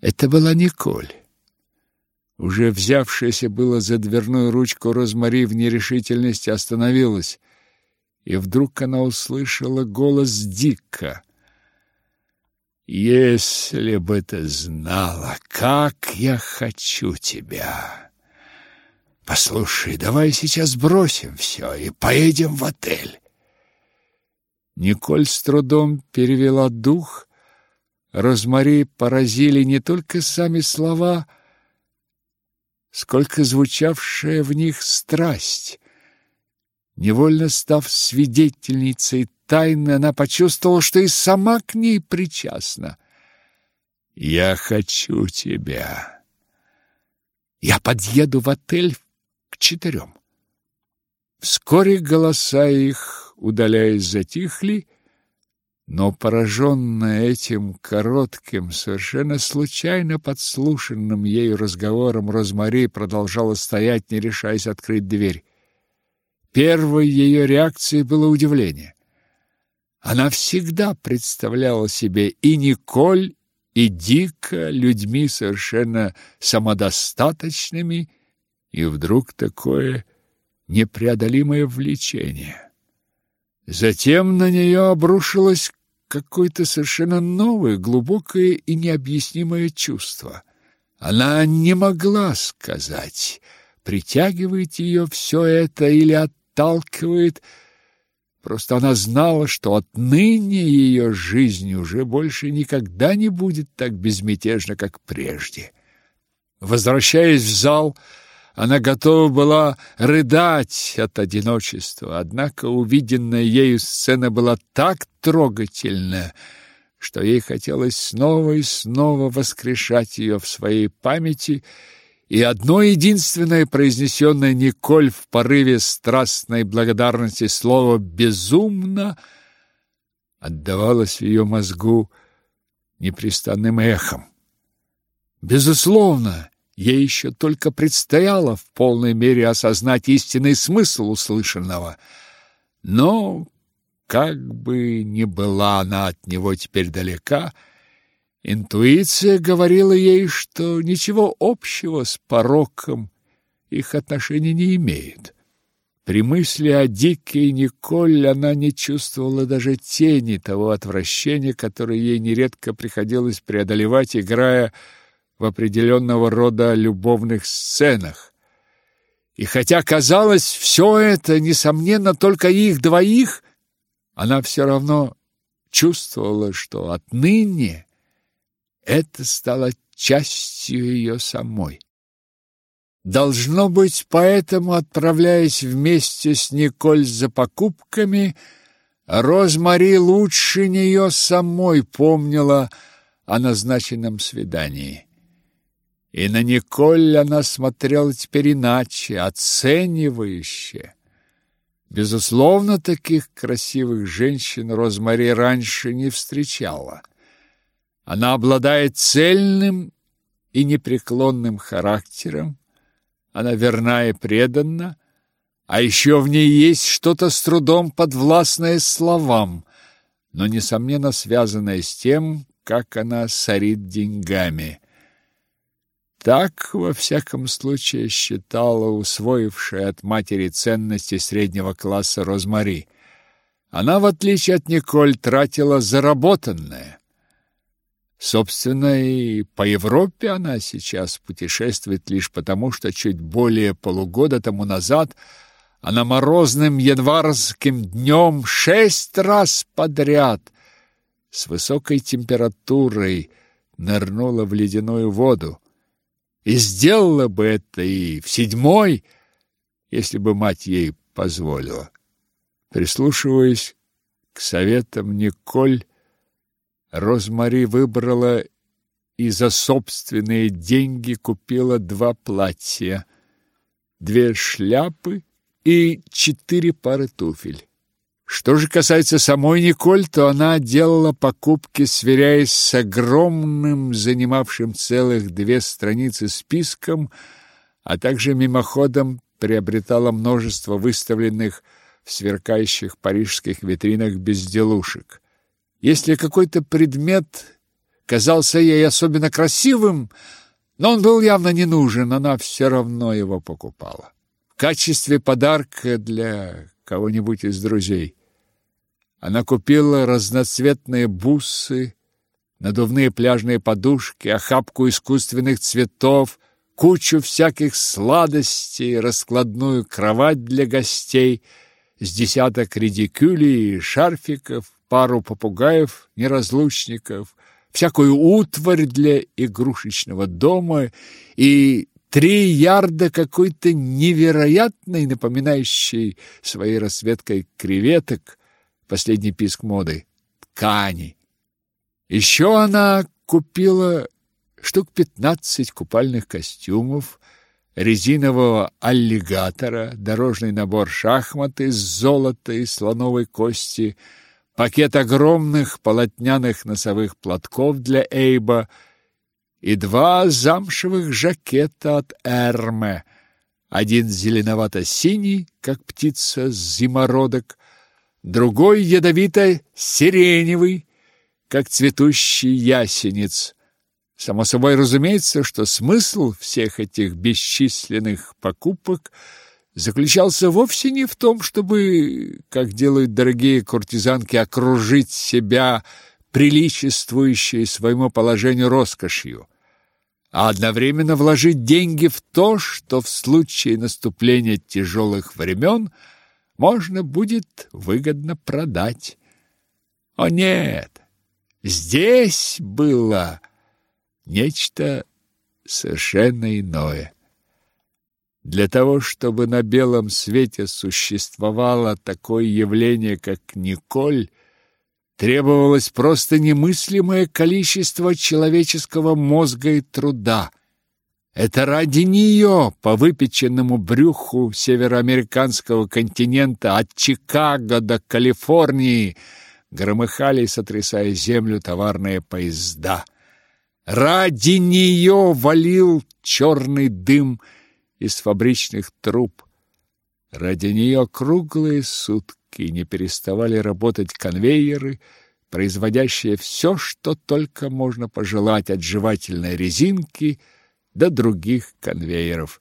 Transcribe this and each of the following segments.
Это была Николь. Уже взявшаяся было за дверную ручку Розмари в нерешительности остановилась, и вдруг она услышала голос Дика. «Если бы ты знала, как я хочу тебя! Послушай, давай сейчас бросим все и поедем в отель!» Николь с трудом перевела дух. Розмари поразили не только сами слова, сколько звучавшая в них страсть. Невольно став свидетельницей тайны, она почувствовала, что и сама к ней причастна. «Я хочу тебя. Я подъеду в отель к четырем». Вскоре голоса их, удаляясь, затихли, но пораженная этим коротким, совершенно случайно подслушанным ею разговором, Розмари продолжала стоять, не решаясь открыть дверь. Первой ее реакцией было удивление. Она всегда представляла себе и Николь, и Дика людьми совершенно самодостаточными, и вдруг такое непреодолимое влечение. Затем на нее обрушилось какое-то совершенно новое, глубокое и необъяснимое чувство. Она не могла сказать, притягивает ее все это или отталкивает. Просто она знала, что отныне ее жизнь уже больше никогда не будет так безмятежна, как прежде. Возвращаясь в зал, она готова была рыдать от одиночества, однако увиденная ею сцена была так трогательна, что ей хотелось снова и снова воскрешать ее в своей памяти, и одно единственное произнесенное Николь в порыве страстной благодарности слово «безумно» отдавалось в ее мозгу непрестанным эхом. Безусловно, Ей еще только предстояло в полной мере осознать истинный смысл услышанного. Но, как бы ни была она от него теперь далека, интуиция говорила ей, что ничего общего с пороком их отношения не имеет. При мысли о Дике и Николь она не чувствовала даже тени того отвращения, которое ей нередко приходилось преодолевать, играя в определенного рода любовных сценах. И хотя казалось все это, несомненно, только их двоих, она все равно чувствовала, что отныне это стало частью ее самой. Должно быть, поэтому, отправляясь вместе с Николь за покупками, Розмари лучше нее самой помнила о назначенном свидании. И на Николь она смотрела теперь иначе, оценивающе. Безусловно, таких красивых женщин Розмари раньше не встречала. Она обладает цельным и непреклонным характером, она верна и преданна, а еще в ней есть что-то с трудом подвластное словам, но, несомненно, связанное с тем, как она сорит деньгами – так, во всяком случае, считала усвоившая от матери ценности среднего класса Розмари. Она, в отличие от Николь, тратила заработанное. Собственно, и по Европе она сейчас путешествует лишь потому, что чуть более полугода тому назад она морозным январским днем шесть раз подряд с высокой температурой нырнула в ледяную воду и сделала бы это и в седьмой, если бы мать ей позволила. Прислушиваясь к советам Николь, Розмари выбрала и за собственные деньги купила два платья, две шляпы и четыре пары туфель. Что же касается самой Николь, то она делала покупки, сверяясь с огромным, занимавшим целых две страницы списком, а также мимоходом приобретала множество выставленных в сверкающих парижских витринах безделушек. Если какой-то предмет казался ей особенно красивым, но он был явно не нужен, она все равно его покупала. В качестве подарка для кого-нибудь из друзей. Она купила разноцветные бусы, надувные пляжные подушки, охапку искусственных цветов, кучу всяких сладостей, раскладную кровать для гостей, с десяток редикюлей и шарфиков, пару попугаев-неразлучников, всякую утварь для игрушечного дома и три ярда какой-то невероятной, напоминающей своей расцветкой креветок, последний писк моды, ткани. Еще она купила штук пятнадцать купальных костюмов, резинового аллигатора, дорожный набор шахмат из золота и слоновой кости, пакет огромных полотняных носовых платков для Эйба и два замшевых жакета от Эрме, один зеленовато-синий, как птица с зимородок, другой ядовито-сиреневый, как цветущий ясенец. Само собой разумеется, что смысл всех этих бесчисленных покупок заключался вовсе не в том, чтобы, как делают дорогие куртизанки, окружить себя приличествующей своему положению роскошью, а одновременно вложить деньги в то, что в случае наступления тяжелых времен можно будет выгодно продать. О нет, здесь было нечто совершенно иное. Для того, чтобы на белом свете существовало такое явление, как Николь, требовалось просто немыслимое количество человеческого мозга и труда. Это ради нее по выпеченному брюху североамериканского континента от Чикаго до Калифорнии громыхали, сотрясая землю, товарные поезда – Ради нее валил черный дым из фабричных труб. Ради нее круглые сутки не переставали работать конвейеры, производящие все, что только можно пожелать от жевательной резинки до других конвейеров.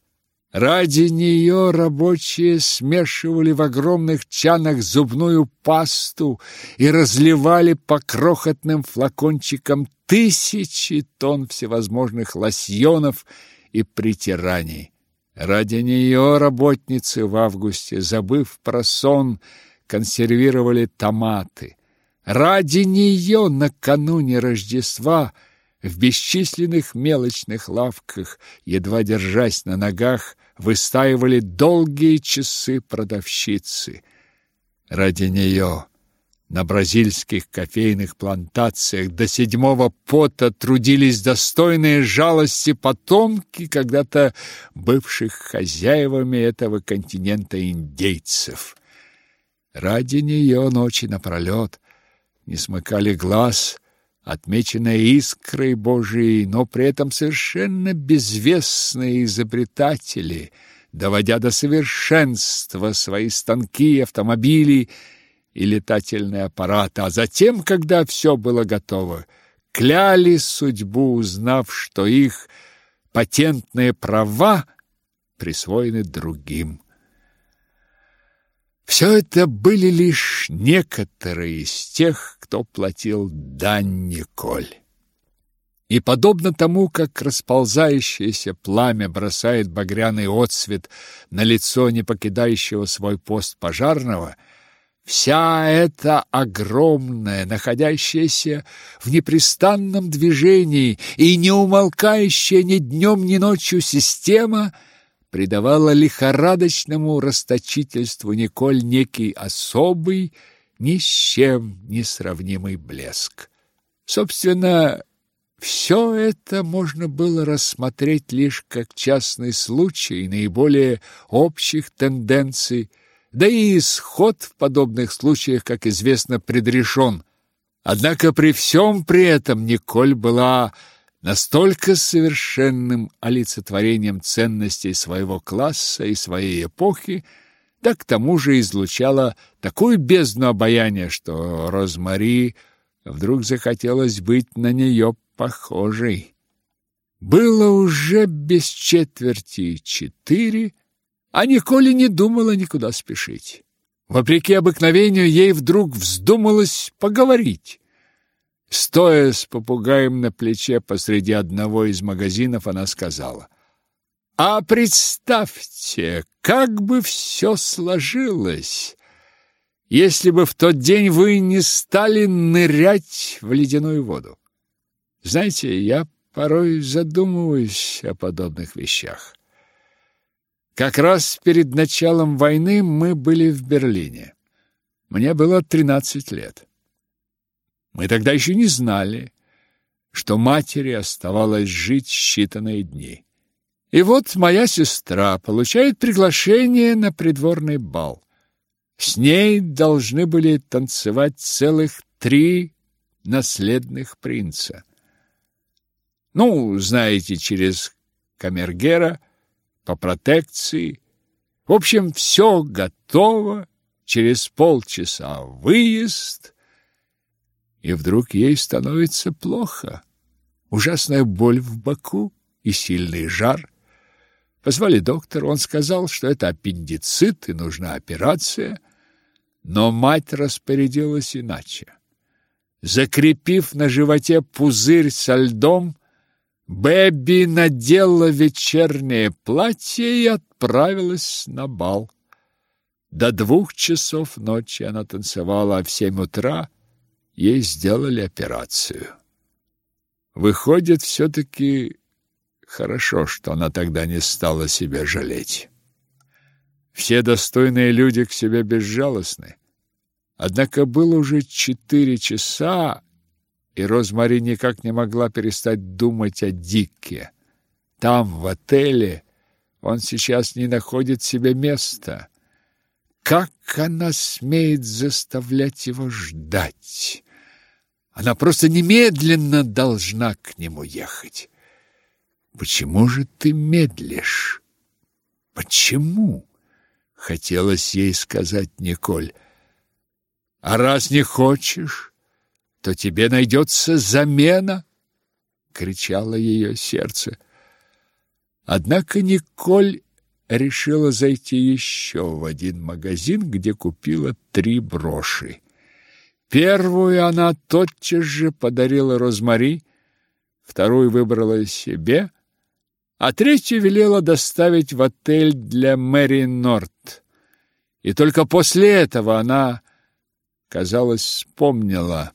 Ради нее рабочие смешивали в огромных чанах зубную пасту и разливали по крохотным флакончикам тысячи тонн всевозможных лосьонов и притираний. Ради нее работницы в августе, забыв про сон, консервировали томаты. Ради нее накануне Рождества – в бесчисленных мелочных лавках, едва держась на ногах, выстаивали долгие часы продавщицы. Ради нее на бразильских кофейных плантациях до седьмого пота трудились достойные жалости потомки когда-то бывших хозяевами этого континента индейцев. Ради нее ночи напролет не смыкали глаз отмеченная искрой Божией, но при этом совершенно безвестные изобретатели, доводя до совершенства свои станки, автомобили и летательные аппараты, а затем, когда все было готово, кляли судьбу, узнав, что их патентные права присвоены другим. Все это были лишь некоторые из тех, кто платил дань Николь. И подобно тому, как расползающееся пламя бросает багряный отсвет на лицо не покидающего свой пост пожарного, вся эта огромная, находящаяся в непрестанном движении и не умолкающая ни днем, ни ночью система — придавала лихорадочному расточительству Николь некий особый, ни с чем не сравнимый блеск. Собственно, все это можно было рассмотреть лишь как частный случай наиболее общих тенденций, да и исход в подобных случаях, как известно, предрешен. Однако при всем при этом Николь была настолько совершенным олицетворением ценностей своего класса и своей эпохи, да к тому же излучала такую бездну обаяния, что Розмари вдруг захотелось быть на нее похожий. Было уже без четверти четыре, а Николе не думала никуда спешить. Вопреки обыкновению, ей вдруг вздумалось поговорить. Стоя с попугаем на плече посреди одного из магазинов, она сказала, «А представьте, как бы все сложилось, если бы в тот день вы не стали нырять в ледяную воду. Знаете, я порой задумываюсь о подобных вещах. Как раз перед началом войны мы были в Берлине. Мне было 13 лет. Мы тогда еще не знали, что матери оставалось жить считанные дни. И вот моя сестра получает приглашение на придворный бал. С ней должны были танцевать целых три наследных принца. Ну, знаете, через камергера по протекции. В общем, все готово. Через полчаса выезд. И вдруг ей становится плохо. Ужасная боль в боку и сильный жар. Позвали доктора, он сказал, что это аппендицит и нужна операция. Но мать распорядилась иначе. Закрепив на животе пузырь со льдом, Бэби надела вечернее платье и отправилась на бал. До двух часов ночи она танцевала, а в семь утра ей сделали операцию. Выходит, все-таки хорошо, что она тогда не стала себя жалеть. Все достойные люди к себе безжалостны. Однако было уже четыре часа, и Розмари никак не могла перестать думать о Дике. Там, в отеле, он сейчас не находит себе места. Как она смеет заставлять его ждать? Она просто немедленно должна к нему ехать. Почему же ты медлишь? Почему? Хотелось ей сказать Николь. А раз не хочешь, то тебе найдется замена, кричало ее сердце. Однако Николь решила зайти еще в один магазин, где купила три броши. Первую она тотчас же подарила Розмари, вторую выбрала себе, а третью велела доставить в отель для Мэри Норт. И только после этого она, казалось, вспомнила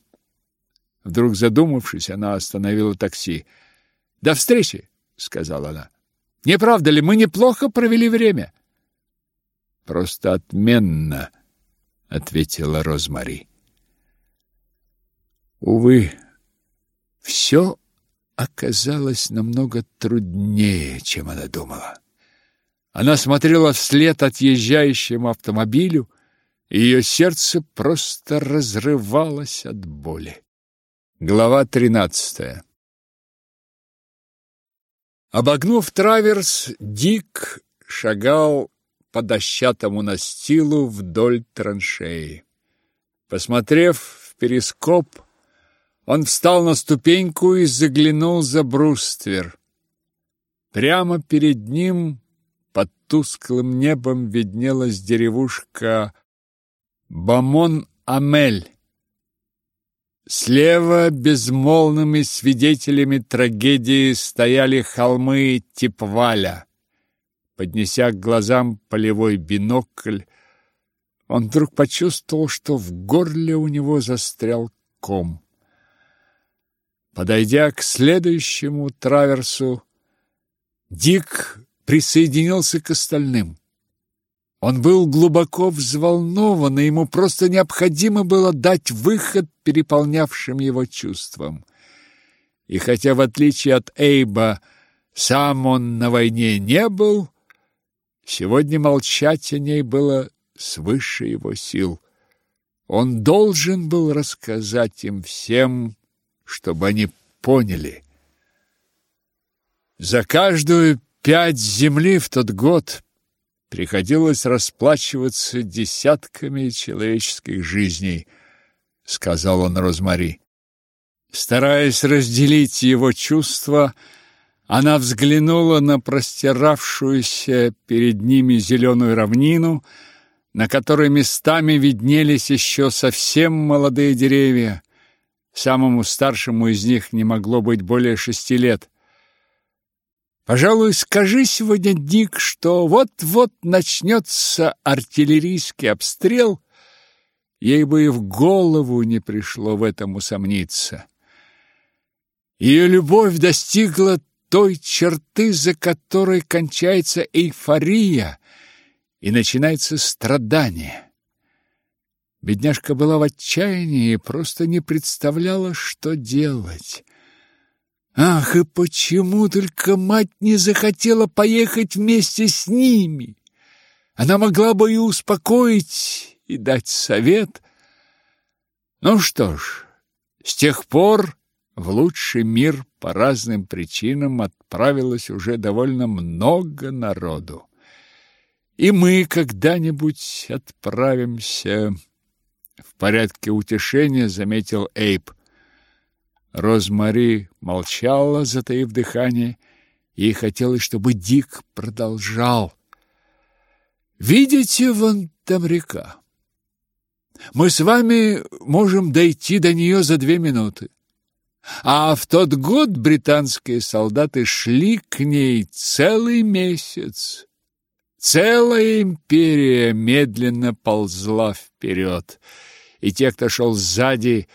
Вдруг задумавшись, она остановила такси. «До встречи!» — сказала она. «Не правда ли, мы неплохо провели время?» «Просто отменно!» — ответила Розмари. Увы, все оказалось намного труднее, чем она думала. Она смотрела вслед отъезжающему автомобилю, и ее сердце просто разрывалось от боли. Глава 13. Обогнув траверс, Дик шагал по дощатому настилу вдоль траншеи. Посмотрев в перископ, он встал на ступеньку и заглянул за бруствер. Прямо перед ним под тусклым небом виднелась деревушка Бамон-Амель. Слева безмолвными свидетелями трагедии стояли холмы Типваля. Поднеся к глазам полевой бинокль, он вдруг почувствовал, что в горле у него застрял ком. Подойдя к следующему траверсу, Дик присоединился к остальным. Он был глубоко взволнован, и ему просто необходимо было дать выход переполнявшим его чувствам. И хотя, в отличие от Эйба, сам он на войне не был, сегодня молчать о ней было свыше его сил. Он должен был рассказать им всем, чтобы они поняли. За каждую пять земли в тот год приходилось расплачиваться десятками человеческих жизней, сказал он Розмари. Стараясь разделить его чувства, она взглянула на простиравшуюся перед ними зеленую равнину, на которой местами виднелись еще совсем молодые деревья. Самому старшему из них не могло быть более шести лет. Пожалуй, скажи сегодня, Дик, что вот-вот начнется артиллерийский обстрел, ей бы и в голову не пришло в этом усомниться. Ее любовь достигла той черты, за которой кончается эйфория и начинается страдание. Бедняжка была в отчаянии и просто не представляла, что делать. Ах, и почему только мать не захотела поехать вместе с ними? Она могла бы и успокоить, и дать совет. Ну что ж, с тех пор в лучший мир по разным причинам отправилось уже довольно много народу. И мы когда-нибудь отправимся в порядке утешения, заметил Эйп. Розмари молчала, затаив дыхание, и хотелось, чтобы Дик продолжал. Видите, вон там река. Мы с вами можем дойти до нее за две минуты. А в тот год британские солдаты шли к ней целый месяц. Целая империя медленно ползла вперед, и те, кто шел сзади,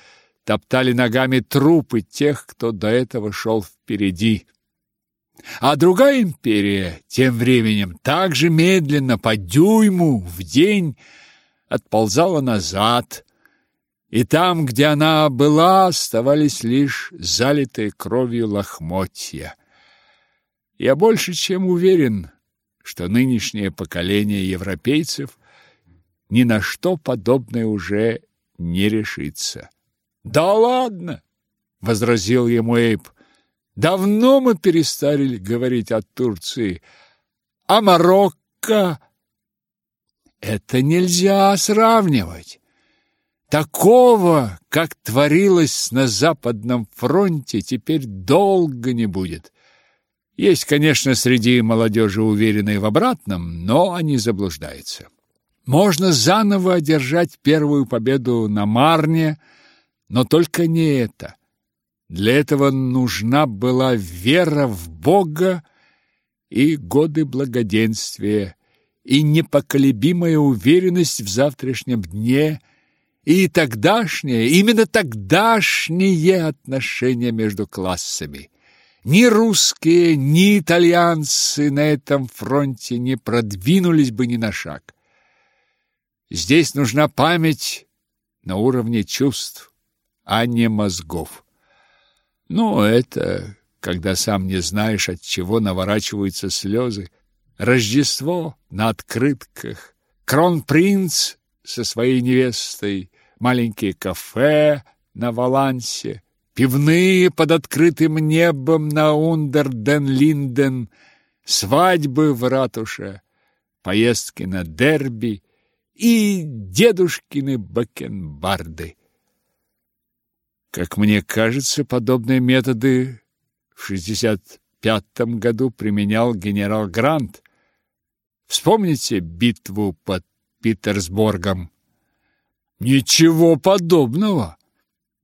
топтали ногами трупы тех, кто до этого шел впереди. А другая империя тем временем также медленно по дюйму в день отползала назад, и там, где она была, оставались лишь залитые кровью лохмотья. Я больше чем уверен, что нынешнее поколение европейцев ни на что подобное уже не решится. Да ладно, возразил ему Эйп. Давно мы перестали говорить о Турции, а Марокко это нельзя сравнивать. Такого, как творилось на Западном фронте, теперь долго не будет. Есть, конечно, среди молодежи уверенные в обратном, но они заблуждаются. Можно заново одержать первую победу на Марне, но только не это. Для этого нужна была вера в Бога и годы благоденствия, и непоколебимая уверенность в завтрашнем дне – и тогдашнее, именно тогдашнее отношение между классами. Ни русские, ни итальянцы на этом фронте не продвинулись бы ни на шаг. Здесь нужна память на уровне чувств, а не мозгов. Ну, это когда сам не знаешь, от чего наворачиваются слезы. Рождество на открытках, кронпринц со своей невестой, маленькие кафе на Валансе, пивные под открытым небом на Ундерден-Линден, свадьбы в ратуше, поездки на дерби и дедушкины бакенбарды. Как мне кажется, подобные методы в 65 году применял генерал Грант. Вспомните битву под Питерсбургом. Ничего подобного.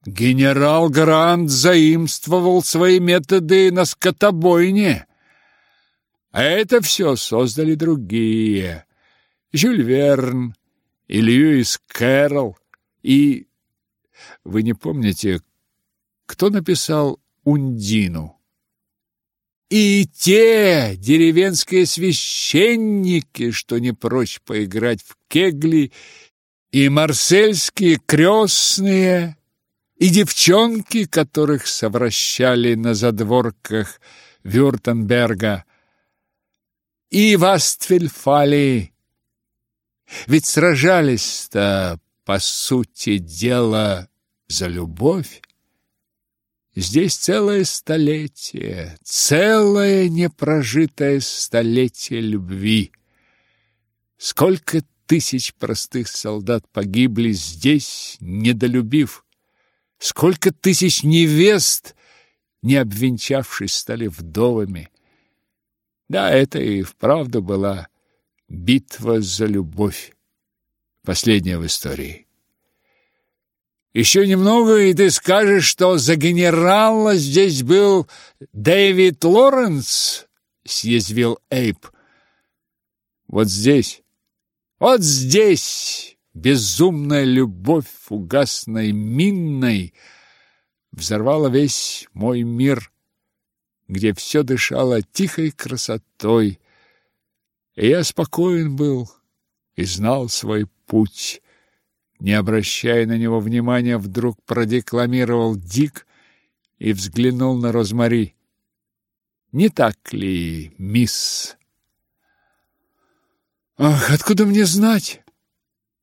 Генерал Грант заимствовал свои методы на скотобойне. А это все создали другие. Жюль Верн и Льюис Кэрролл. И вы не помните, кто написал «Ундину»? И те деревенские священники, что не прочь поиграть в кегли и марсельские крестные, и девчонки, которых совращали на задворках Вюртемберга, и Вастфельфали. Ведь сражались-то, по сути дела, за любовь. Здесь целое столетие, целое непрожитое столетие любви. Сколько тысяч простых солдат погибли здесь, недолюбив. Сколько тысяч невест, не обвенчавшись, стали вдовами. Да, это и вправду была битва за любовь, последняя в истории. Еще немного, и ты скажешь, что за генерала здесь был Дэвид Лоренс, съязвил Эйп. Вот здесь, вот здесь безумная любовь фугасной минной взорвала весь мой мир, где все дышало тихой красотой, я спокоен был и знал свой путь не обращая на него внимания, вдруг продекламировал Дик и взглянул на Розмари. Не так ли, мисс? Ах, откуда мне знать?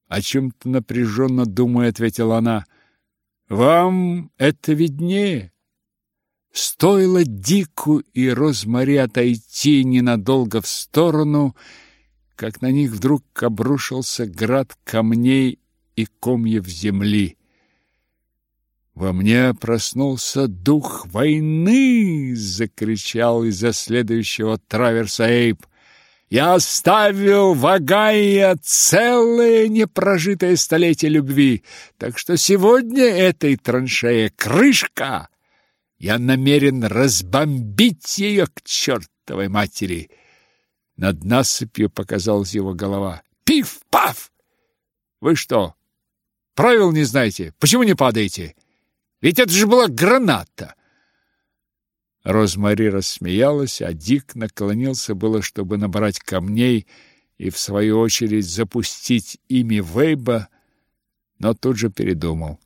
О чем-то напряженно думая, ответила она. Вам это виднее. Стоило Дику и Розмари отойти ненадолго в сторону, как на них вдруг обрушился град камней и комьев земли. Во мне проснулся дух войны, закричал из-за следующего траверса Эйп. Я оставил в Агае целое непрожитое столетие любви, так что сегодня этой траншея крышка. Я намерен разбомбить ее к чертовой матери. Над насыпью показалась его голова. Пиф-паф! Вы что, Правил не знаете? Почему не падаете? Ведь это же была граната!» Розмари рассмеялась, а Дик наклонился было, чтобы набрать камней и, в свою очередь, запустить ими Вейба, но тут же передумал.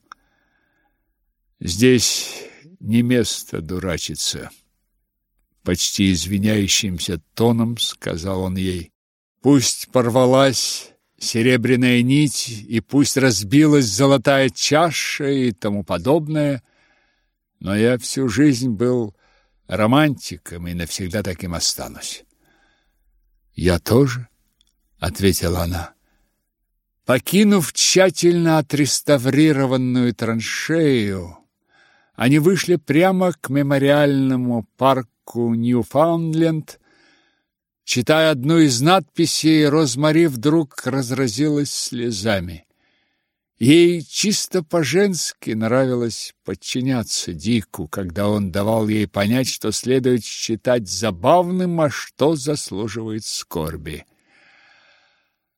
«Здесь не место дурачиться», — почти извиняющимся тоном сказал он ей. «Пусть порвалась серебряная нить, и пусть разбилась золотая чаша и тому подобное, но я всю жизнь был романтиком и навсегда таким останусь. Я тоже, ответила она. Покинув тщательно отреставрированную траншею, они вышли прямо к мемориальному парку Ньюфаундленд, Читая одну из надписей, Розмари вдруг разразилась слезами. Ей чисто по-женски нравилось подчиняться Дику, когда он давал ей понять, что следует считать забавным, а что заслуживает скорби.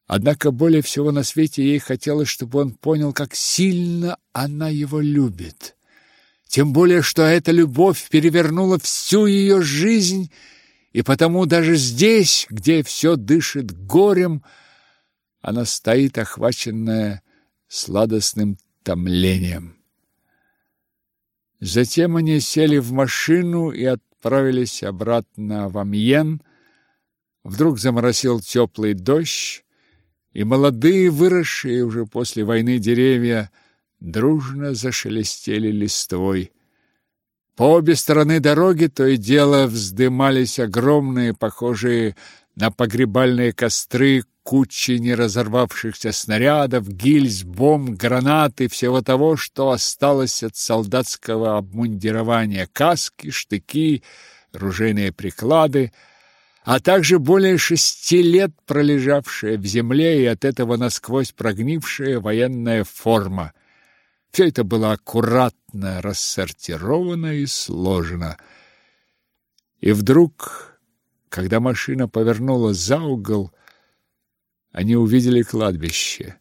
Однако более всего на свете ей хотелось, чтобы он понял, как сильно она его любит. Тем более, что эта любовь перевернула всю ее жизнь и потому даже здесь, где все дышит горем, она стоит, охваченная сладостным томлением. Затем они сели в машину и отправились обратно в Амьен. Вдруг заморосил теплый дождь, и молодые, выросшие уже после войны деревья, дружно зашелестели листвой. По обе стороны дороги то и дело вздымались огромные, похожие на погребальные костры, кучи неразорвавшихся снарядов, гильз, бомб, гранат и всего того, что осталось от солдатского обмундирования, каски, штыки, ружейные приклады, а также более шести лет пролежавшая в земле и от этого насквозь прогнившая военная форма. Все это было аккуратно рассортировано и сложено. И вдруг, когда машина повернула за угол, они увидели кладбище.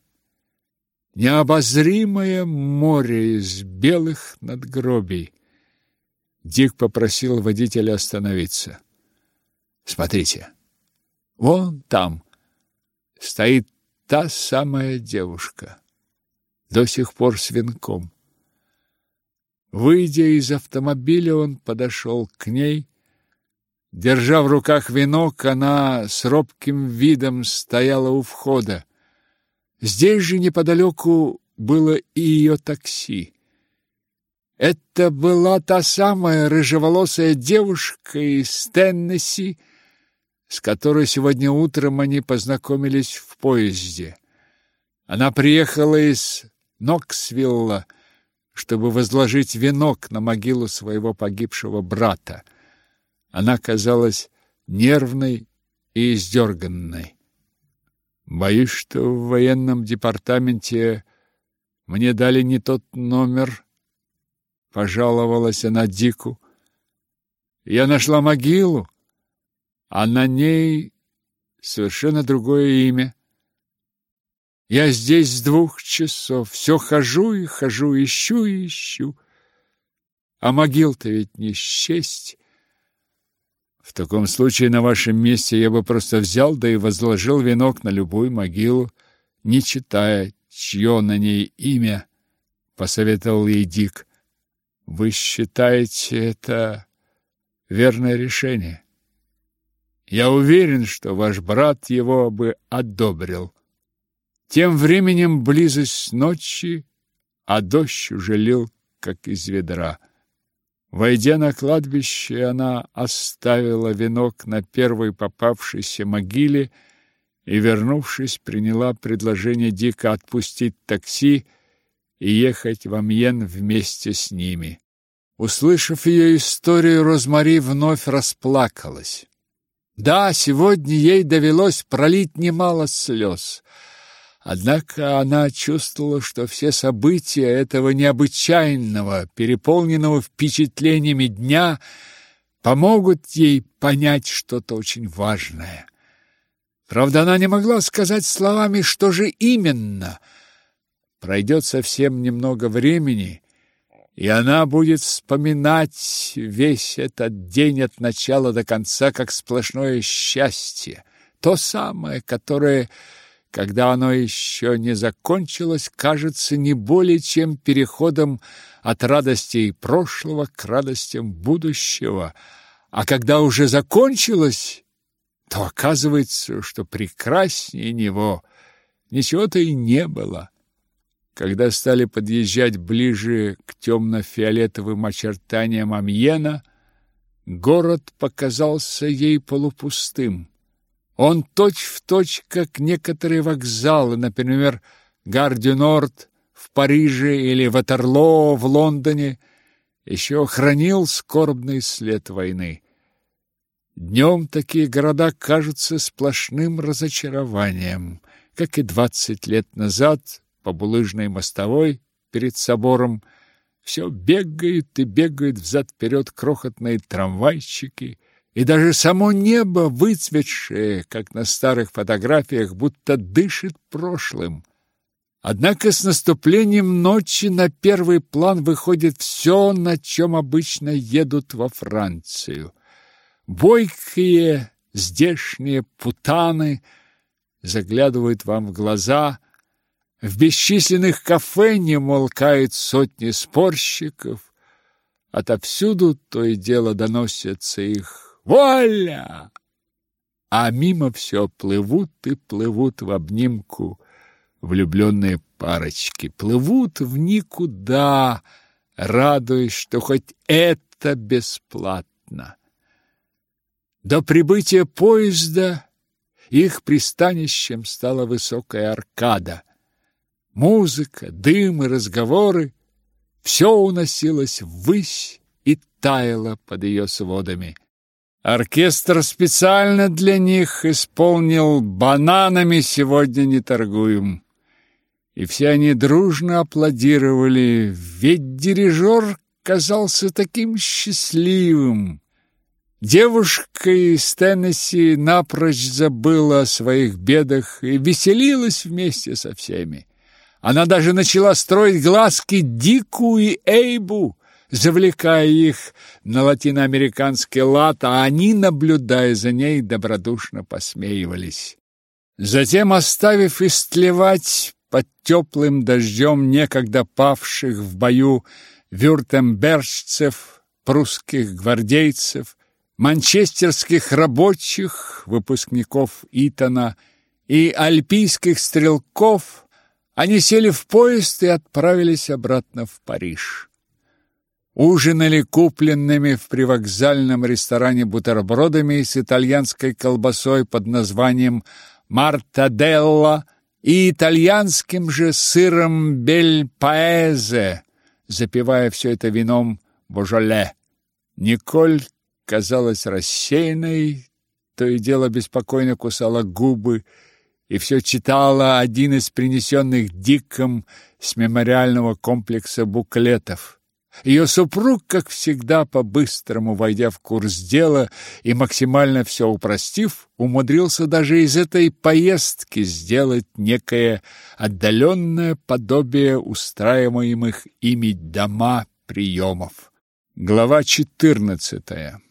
Необозримое море из белых надгробий. Дик попросил водителя остановиться. Смотрите. Вон там стоит та самая девушка до сих пор с венком. Выйдя из автомобиля, он подошел к ней. Держа в руках венок, она с робким видом стояла у входа. Здесь же неподалеку было и ее такси. Это была та самая рыжеволосая девушка из Теннесси, с которой сегодня утром они познакомились в поезде. Она приехала из Ноксвилла, чтобы возложить венок на могилу своего погибшего брата. Она казалась нервной и издерганной. Боюсь, что в военном департаменте мне дали не тот номер, пожаловалась она Дику. Я нашла могилу, а на ней совершенно другое имя. Я здесь с двух часов, все хожу и хожу, ищу и ищу. А могил-то ведь не счесть. В таком случае на вашем месте я бы просто взял да и возложил венок на любую могилу, не читая, чье на ней имя, посоветовал ей Дик. Вы считаете это верное решение? Я уверен, что ваш брат его бы одобрил. Тем временем близость ночи, а дождь уже лил, как из ведра. Войдя на кладбище, она оставила венок на первой попавшейся могиле и, вернувшись, приняла предложение Дика отпустить такси и ехать в Амьен вместе с ними. Услышав ее историю, Розмари вновь расплакалась. Да, сегодня ей довелось пролить немало слез — Однако она чувствовала, что все события этого необычайного, переполненного впечатлениями дня помогут ей понять что-то очень важное. Правда, она не могла сказать словами, что же именно. Пройдет совсем немного времени, и она будет вспоминать весь этот день от начала до конца как сплошное счастье, то самое, которое когда оно еще не закончилось, кажется не более чем переходом от радостей прошлого к радостям будущего, а когда уже закончилось, то оказывается, что прекраснее него ничего-то и не было. Когда стали подъезжать ближе к темно-фиолетовым очертаниям Амьена, город показался ей полупустым. Он точь-в-точь, как некоторые вокзалы, например, Гар-дю-Норд в Париже или Ватерлоо в Лондоне, еще хранил скорбный след войны. Днем такие города кажутся сплошным разочарованием, как и двадцать лет назад по булыжной мостовой перед собором все бегают и бегают взад-вперед крохотные трамвайчики, и даже само небо, выцветшее, как на старых фотографиях, будто дышит прошлым. Однако с наступлением ночи на первый план выходит все, на чем обычно едут во Францию. Бойкие здешние путаны заглядывают вам в глаза, в бесчисленных кафе не молкают сотни спорщиков, отовсюду то и дело доносятся их Воля! А мимо все плывут и плывут в обнимку влюбленные парочки, плывут в никуда, радуясь, что хоть это бесплатно. До прибытия поезда их пристанищем стала высокая аркада. Музыка, дым и разговоры — все уносилось ввысь и таяло под ее сводами. Оркестр специально для них исполнил «Бананами сегодня не торгуем». И все они дружно аплодировали, ведь дирижер казался таким счастливым. Девушка из Теннесси напрочь забыла о своих бедах и веселилась вместе со всеми. Она даже начала строить глазки Дику и Эйбу, завлекая их на латиноамериканский лад, а они, наблюдая за ней, добродушно посмеивались. Затем, оставив истлевать под теплым дождем некогда павших в бою вюртембержцев, прусских гвардейцев, манчестерских рабочих, выпускников Итона и альпийских стрелков, они сели в поезд и отправились обратно в Париж ужинали купленными в привокзальном ресторане бутербродами с итальянской колбасой под названием «Мартаделла» и итальянским же сыром «Бель Паэзе», запивая все это вином Божоле. Николь казалась рассеянной, то и дело беспокойно кусала губы и все читала один из принесенных Диком с мемориального комплекса буклетов. Ее супруг, как всегда, по-быстрому войдя в курс дела и максимально все упростив, умудрился даже из этой поездки сделать некое отдаленное подобие устраиваемых ими дома приемов. Глава четырнадцатая